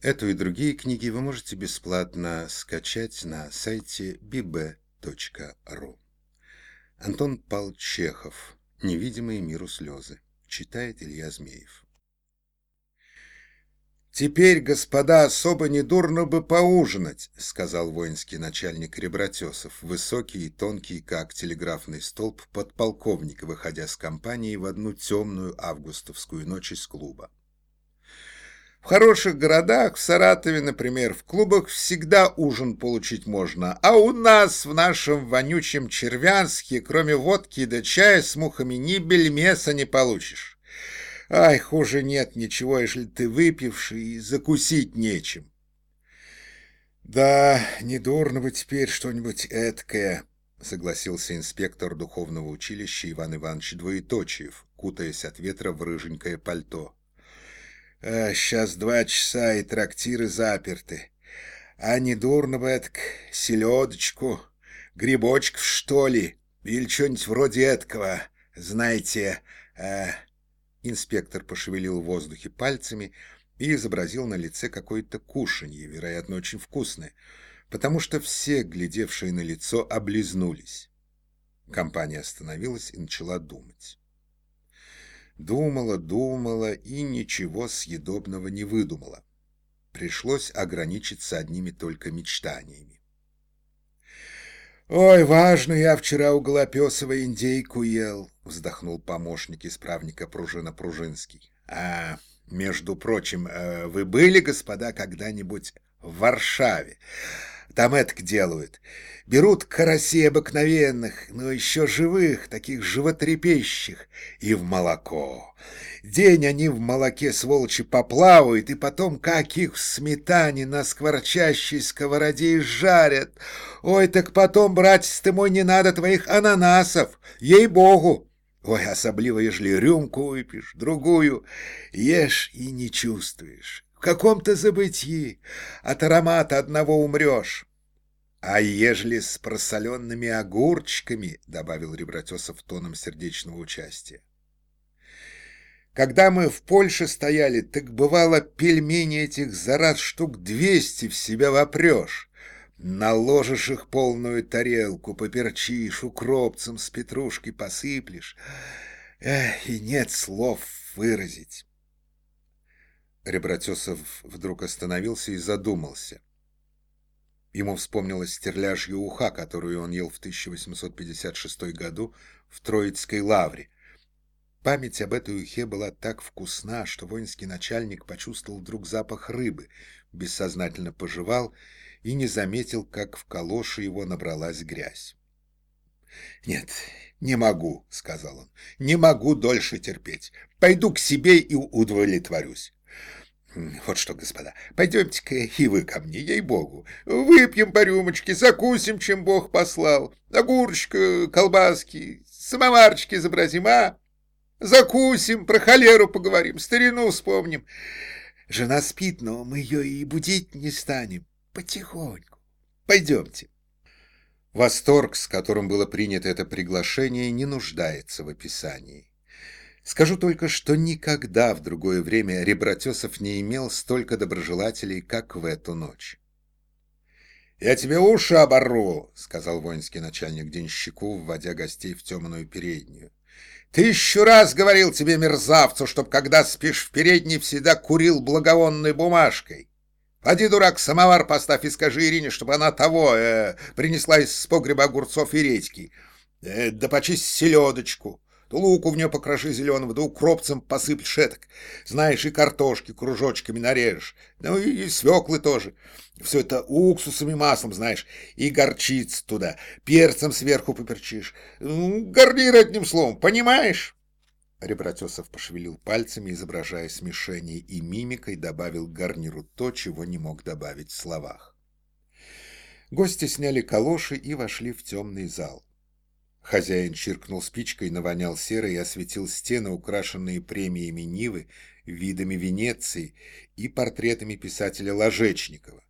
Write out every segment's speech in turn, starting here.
Эту и другие книги вы можете бесплатно скачать на сайте bibe.ru. Антон Пал Чехов. «Невидимые миру слезы». Читает Илья Змеев. «Теперь, господа, особо недурно бы поужинать», — сказал воинский начальник Ребратесов, высокий и тонкий, как телеграфный столб, подполковник, выходя с компании в одну темную августовскую ночь из клуба. В хороших городах, в Саратове, например, в клубах всегда ужин получить можно, а у нас, в нашем вонючем Червянске, кроме водки да чая с мухами, ни бельмеса не получишь. Ай, хуже нет ничего, если ты выпивший и закусить нечем. Да, недурно бы теперь что-нибудь эткое, согласился инспектор духовного училища Иван Иванович Двоеточиев, кутаясь от ветра в рыженькое пальто. А сейчас два часа, и трактиры заперты. А не дурно бы это селедочку, грибочков, что ли, или что-нибудь вроде этого, знаете, э... Инспектор пошевелил в воздухе пальцами и изобразил на лице какое-то кушанье, вероятно, очень вкусное, потому что все, глядевшие на лицо, облизнулись. Компания остановилась и начала думать. Думала, думала и ничего съедобного не выдумала. Пришлось ограничиться одними только мечтаниями. «Ой, важно, я вчера у Голопесова индейку ел», — вздохнул помощник исправника Пружина Пружинский. «А, между прочим, э, вы были, господа, когда-нибудь в Варшаве?» Там это делают. Берут карасей обыкновенных, но еще живых, таких животрепещущих, и в молоко. День они в молоке, сволочи, поплавают, и потом как их в сметане на скворчащей сковороде жарят. Ой, так потом, братец ты мой, не надо твоих ананасов, ей-богу. Ой, особливо, ежели рюмку выпьешь, другую, ешь и не чувствуешь. В каком-то забытии от аромата одного умрешь. «А ежели с просоленными огурчиками?» — добавил Ребратесов тоном сердечного участия. «Когда мы в Польше стояли, так бывало пельмени этих за раз штук двести в себя вопрешь. Наложишь их полную тарелку, поперчишь, укропцем с петрушкой посыплешь. Эх, и нет слов выразить». Ребратесов вдруг остановился и задумался. Ему вспомнилась стерляжья уха, которую он ел в 1856 году в Троицкой лавре. Память об этой ухе была так вкусна, что воинский начальник почувствовал вдруг запах рыбы, бессознательно пожевал и не заметил, как в калоше его набралась грязь. «Нет, не могу», — сказал он, — «не могу дольше терпеть. Пойду к себе и удовлетворюсь». Вот что, господа, пойдемте-ка и вы ко мне, ей-богу. Выпьем по рюмочке, закусим, чем Бог послал. Огурчика, колбаски, самоварчики изобразим, а? Закусим, про холеру поговорим, старину вспомним. Жена спит, но мы ее и будить не станем. Потихоньку. Пойдемте. Восторг, с которым было принято это приглашение, не нуждается в описании. Скажу только, что никогда в другое время Ребратесов не имел столько доброжелателей, как в эту ночь. «Я тебе уши оборву», — сказал воинский начальник денщику, вводя гостей в темную переднюю. «Тысячу раз говорил тебе, мерзавцу, чтоб, когда спишь в передней, всегда курил благовонной бумажкой. Поди, дурак, самовар поставь и скажи Ирине, чтобы она того э, принесла из погреба огурцов и редьки. Э, да почисть селедочку то луку в нее покроши зеленого, да укропцем посыпь шеток. Знаешь, и картошки кружочками нарежешь. Ну и, и свеклы тоже. Все это уксусом и маслом, знаешь, и горчиц туда, перцем сверху поперчишь. Ну, гарнир одним словом, понимаешь? Ребратесов пошевелил пальцами, изображая смешение, и мимикой добавил гарниру то, чего не мог добавить в словах. Гости сняли калоши и вошли в темный зал. Хозяин чиркнул спичкой, навонял серой и осветил стены, украшенные премиями Нивы, видами Венеции и портретами писателя Ложечникова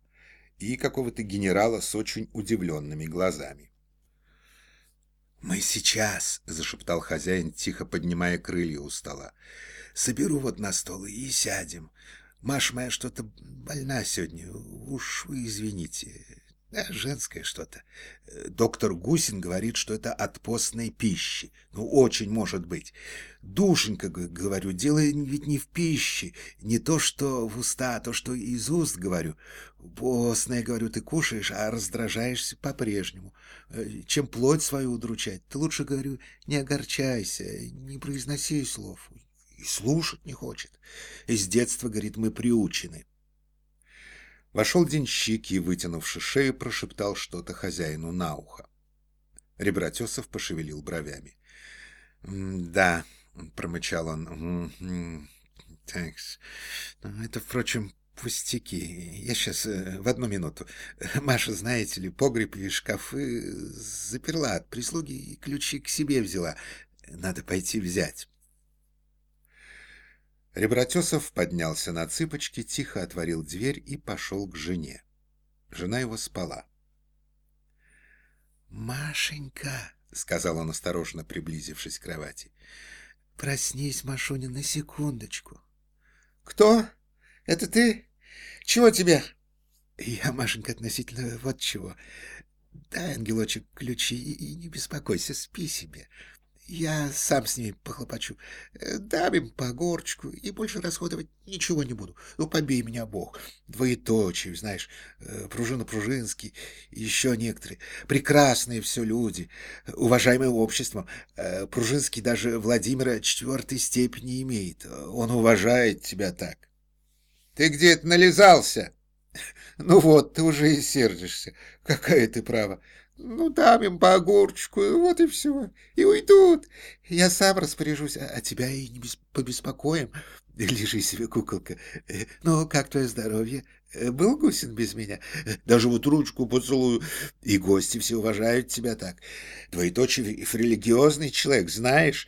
и какого-то генерала с очень удивленными глазами. «Мы сейчас», — зашептал хозяин, тихо поднимая крылья у стола, — «соберу вот на стол и сядем. Маша моя что-то больна сегодня. Уж вы извините. Да, женское что-то. Доктор Гусин говорит, что это от постной пищи. Ну, очень может быть. Душенька, говорю, дело ведь не в пище. Не то, что в уста, а то, что из уст, говорю. Постное, говорю, ты кушаешь, а раздражаешься по-прежнему. Э, чем плоть свою удручать, ты лучше, говорю, не огорчайся, не произноси слов. И слушать не хочет. Из детства, говорит, мы приучены. Вошел денщик и, вытянувши шею, прошептал что-то хозяину на ухо. Ребратесов пошевелил бровями. «Да», — промычал он, — «такс. Это, впрочем, пустяки. Я сейчас в одну минуту. Маша, знаете ли, погреб и шкафы заперла от прислуги и ключи к себе взяла. Надо пойти взять». Ребратесов поднялся на цыпочки, тихо отворил дверь и пошел к жене. Жена его спала. «Машенька!» — сказал он, осторожно приблизившись к кровати. «Проснись, Машуня, на секундочку». «Кто? Это ты? Чего тебе?» «Я, Машенька, относительно вот чего. Дай, ангелочек, ключи и не беспокойся, спи себе. Я сам с ними похлопочу. Э, дам им по горчику и больше расходовать ничего не буду. Ну, побей меня Бог. Двоеточие, знаешь, э, пружина Пружинский, еще некоторые. Прекрасные все люди, уважаемые обществом. Э, Пружинский даже Владимира четвертой степени имеет. Он уважает тебя так. Ты где это нализался? Ну вот, ты уже и сердишься. Какая ты права. Ну, дам им по огурчику, вот и все. И уйдут. Я сам распоряжусь, а, а тебя и не побеспокоим. Лежи себе, куколка. Э, ну, как твое здоровье? Э, был Гусин без меня? Э, даже вот ручку поцелую. И гости все уважают тебя так. Двоеточие религиозный человек, знаешь.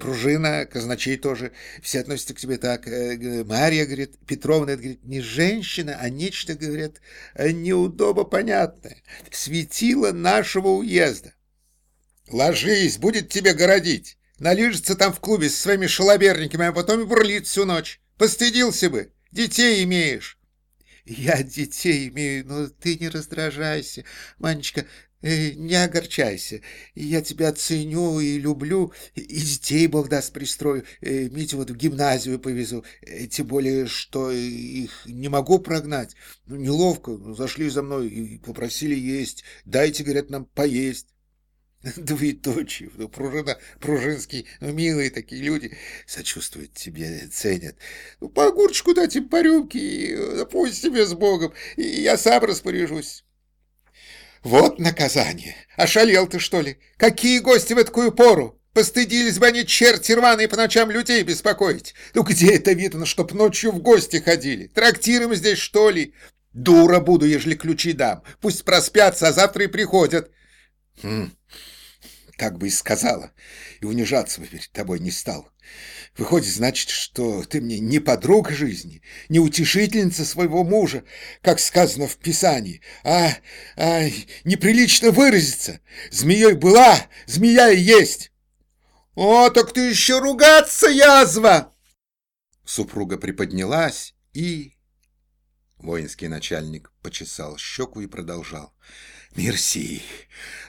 Пружина, казначей тоже. Все относятся к тебе так. Марья, говорит, Петровна, это, говорит, не женщина, а нечто, говорят, неудобо понятное. Светило нашего уезда. Ложись, будет тебе городить. Налижется там в клубе со своими шалоберниками, а потом и бурлит всю ночь. Постыдился бы. Детей имеешь. Я детей имею, но ты не раздражайся. Манечка, э, не огорчайся. Я тебя ценю и люблю, и детей, Бог даст, пристрою. Э, Митю вот в гимназию повезу. Э, тем более, что их не могу прогнать. Ну, неловко. Ну, зашли за мной и попросили есть. Дайте, говорят, нам поесть. Двоеточие, ну, пружина, Пружинский, ну, милые такие люди, сочувствуют тебе, ценят. Ну, по огурчику дать им по рюмке, и, э, пусть себе с Богом, и я сам распоряжусь. Вот наказание. Ошалел ты, что ли? Какие гости в такую пору? Постыдились бы они, черти рваные, по ночам людей беспокоить. Ну, где это видно, чтоб ночью в гости ходили? Трактиром здесь, что ли? Дура буду, ежели ключи дам. Пусть проспятся, а завтра и приходят. Хм, так бы и сказала, и унижаться бы перед тобой не стал. Выходит, значит, что ты мне не подруга жизни, не утешительница своего мужа, как сказано в Писании, а, а неприлично выразиться. Змеей была, змея и есть. О, так ты еще ругаться, язва! Супруга приподнялась и... Воинский начальник почесал щеку и продолжал. Мерси.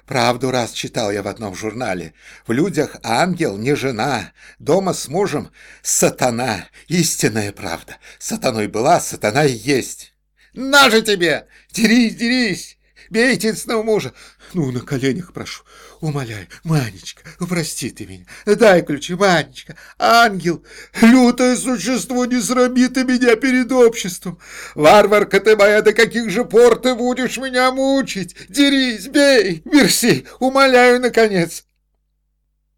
Правду раз читал я в одном журнале. В людях ангел не жена, дома с мужем сатана. Истинная правда. Сатаной была, сатана и есть. На же тебе! Дерись, дерись! Бейте единственного мужа. Ну, на коленях прошу, умоляю. Манечка, прости ты меня. Дай ключи, Манечка. Ангел, лютое существо, не срами ты меня перед обществом. Варварка ты моя, до каких же пор ты будешь меня мучить? Дерись, бей, мерси, умоляю, наконец.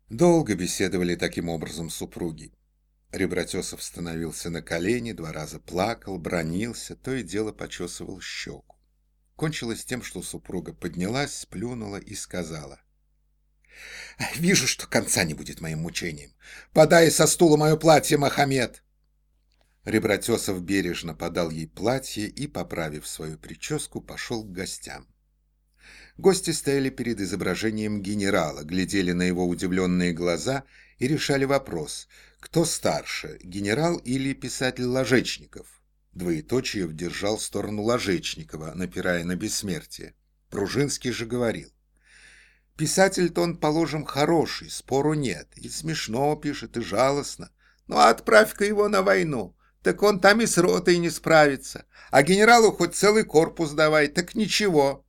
Долго беседовали таким образом супруги. Ребратесов становился на колени, два раза плакал, бронился, то и дело почесывал щеку кончилось тем, что супруга поднялась, сплюнула и сказала. «Вижу, что конца не будет моим мучением. Подай со стула мое платье, Махамед!» Ребратесов бережно подал ей платье и, поправив свою прическу, пошел к гостям. Гости стояли перед изображением генерала, глядели на его удивленные глаза и решали вопрос, кто старше, генерал или писатель Ложечников. Двоеточие держал в сторону Ложечникова, напирая на бессмертие. Пружинский же говорил. Писатель-то он, положим, хороший, спору нет. И смешно пишет, и жалостно. Ну, отправь-ка его на войну. Так он там и с ротой не справится. А генералу хоть целый корпус давай, так ничего.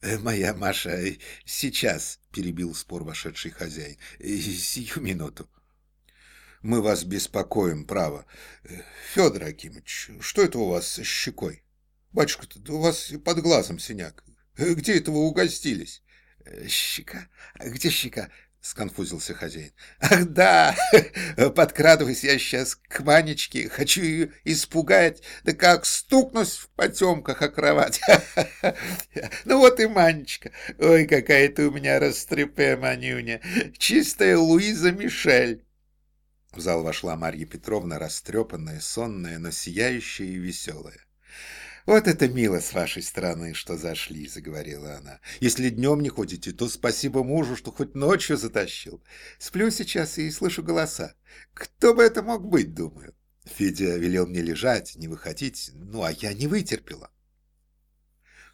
«Э, «Моя Маша, э, сейчас», — перебил спор вошедший хозяин, э, — «сию минуту». «Мы вас беспокоим, право. Федор Акимович, что это у вас с щекой? Батюшка, у вас под глазом синяк. Где это вы угостились?» «Щека? Где щека?» — сконфузился хозяин. «Ах, да! Подкрадываюсь я сейчас к Манечке, хочу ее испугать, да как стукнусь в потемках о кровать. Ну вот и Манечка. Ой, какая ты у меня растрепе, Манюня. Чистая Луиза Мишель». В зал вошла Марья Петровна, растрепанная, сонная, но сияющая и веселая. «Вот это мило с вашей стороны, что зашли», — заговорила она. «Если днем не ходите, то спасибо мужу, что хоть ночью затащил. Сплю сейчас и слышу голоса. Кто бы это мог быть, думаю?» Федя велел мне лежать, не выходить, ну, а я не вытерпела.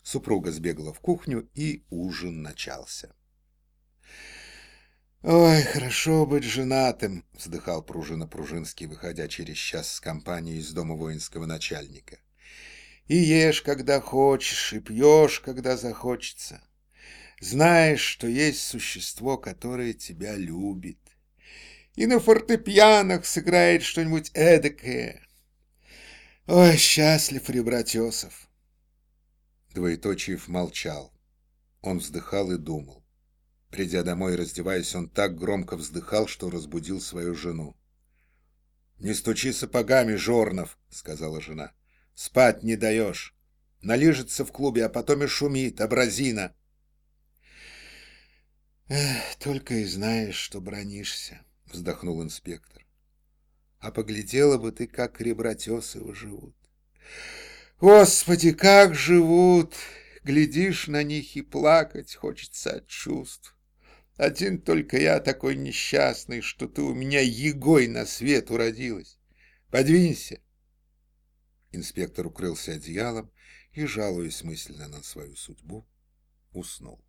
Супруга сбегала в кухню, и ужин начался. «Ой, хорошо быть женатым», — вздыхал пружина Пружинский, выходя через час с компанией из дома воинского начальника. И ешь, когда хочешь, и пьешь, когда захочется. Знаешь, что есть существо, которое тебя любит. И на фортепианах сыграет что-нибудь эдакое. Ой, счастлив Ребратесов. Двоеточиев молчал. Он вздыхал и думал. Придя домой и раздеваясь, он так громко вздыхал, что разбудил свою жену. «Не стучи сапогами, Жорнов», — сказала жена. Спать не даешь. Налижется в клубе, а потом и шумит, абразина. Эх, только и знаешь, что бронишься, вздохнул инспектор. А поглядела бы ты, как ребратесовы живут. Господи, как живут! Глядишь на них и плакать хочется от чувств. Один только я такой несчастный, что ты у меня егой на свет уродилась. Подвинься, Инспектор укрылся одеялом и, жалуясь мысленно на свою судьбу, уснул.